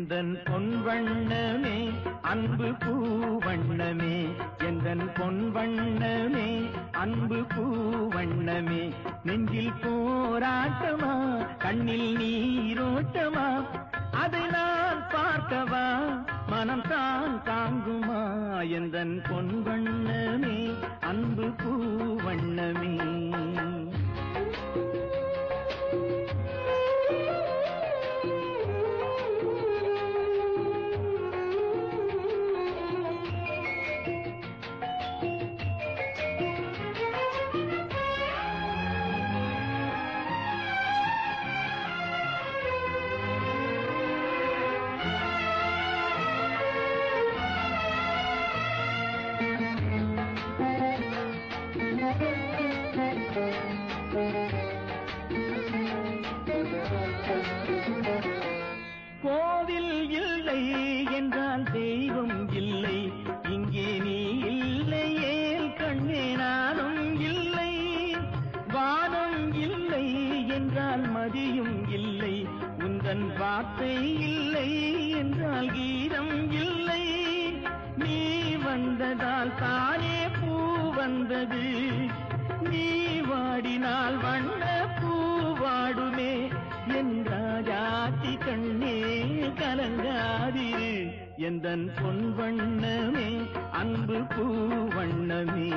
எந்தன் பொன் வண்ணமே அன்பு பூவண்ணமே. எந்தன் பொன் வண்ணமே அன்பு பூவண்ணமே. நெஞ்சில் போராட்டமா கண்ணில் நீரோட்டமா? அதை நான் பார்க்கவா மனம் தான் தாங்குமா? எந்தன் பொன் வண்ணமே அன்பு பூவண்ணமே. கோவில் இல்லை என்றால் தெய்வம் இல்லை. இங்கே நீ இல்லையே கண்ணே நானும் இல்லை. வானம் இல்லை என்றால் மதியும் இல்லை. உந்தன் வார்த்தை இல்லை என்றால் கீதம் இல்லை. நீ வந்ததால் தானே பூ வந்தது. எந்தன் பொன் வண்ணமே அன்பு பூ வண்ணமே.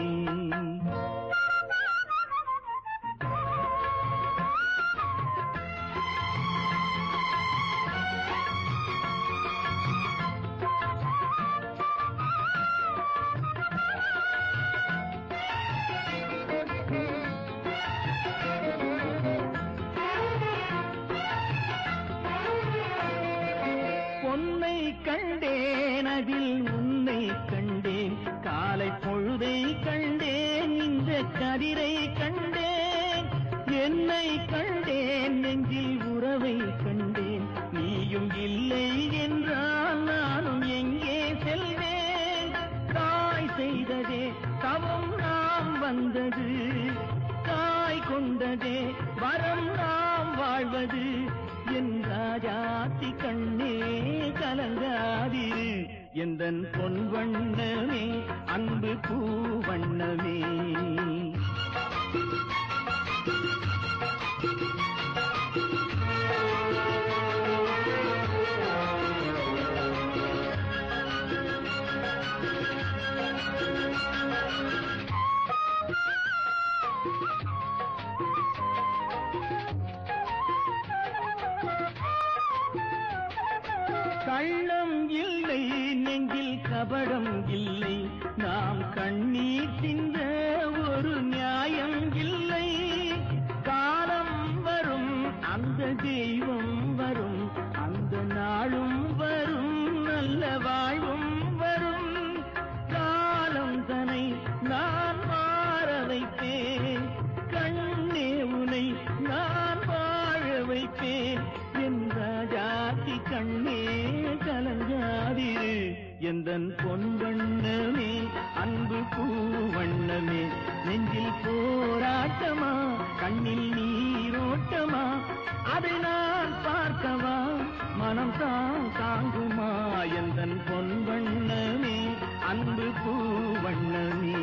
கனவில் உன்னை கண்டேன் காலை பொழுதை கண்டேன் இந்த கதிரை கண்டேன். என்னை கண்டேன் நெஞ்சில் உறவை கண்டேன். நீயும் இல்லை என்றால் நானும் எங்கே செல்வேன்? தாய் செய்ததே தவம் நாம் வந்தது. தாய் கொண்டதே வரம் நாம் வாழ்வது. என் ராஜாத்தி கண்ணே கலங்காதே எந்தன் பொன் வண்ணமே அன்பு பூ கள்ளம் இல்லை நெஞ்சில் கபடம் இல்லை. நாம் கண்ணீர் சிந்த அதன் பொன்வண்ணமே அன்பு பூவண்ணமே நெஞ்சில் போராட்டமா கண்ணில் நீரோட்டமா அதை நான் பார்க்கவா மனம் தான் தாங்குமா எந்தன் பொன்வண்ணமே அன்பு பூவண்ணமே